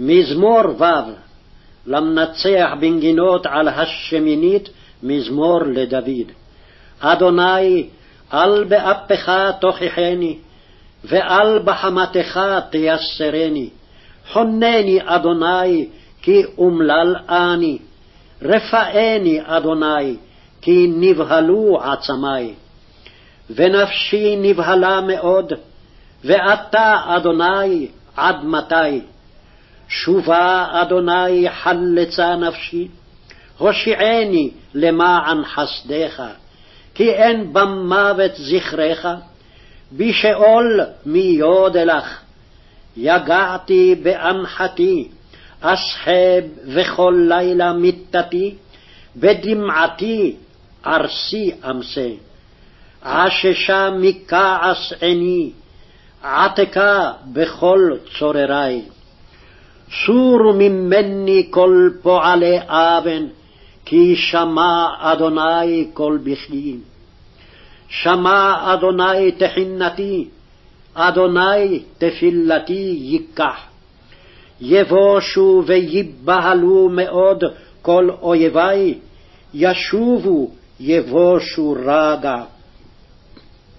מזמור ו' למנצח בנגינות על השמינית מזמור לדוד. אדוני, אל באפך תוכיחני, ואל בחמתך תייסרני. חונני, אדוני, כי אומלל אני. רפאני, אדוני, כי נבהלו עצמי. ונפשי נבהלה מאוד, ואתה, אדוני, עד מתי? שובה, אדוני, חלצה נפשי, הושיעני למען חסדך, כי אין במוות זכרך, בשאול מי יודלך. יגעתי באנחתי, אסחה בכל לילה מיתתי, בדמעתי ערסי אמסה. עששה מכעס עיני, עתקה בכל צוררי. סורו ממני כל פועלי אבן, כי שמע אדוני כל בכי. שמע אדוני תחינתי, אדוני תפילתי ייקח. יבושו ויבהלו מאוד כל אויבי, ישובו יבושו רגע.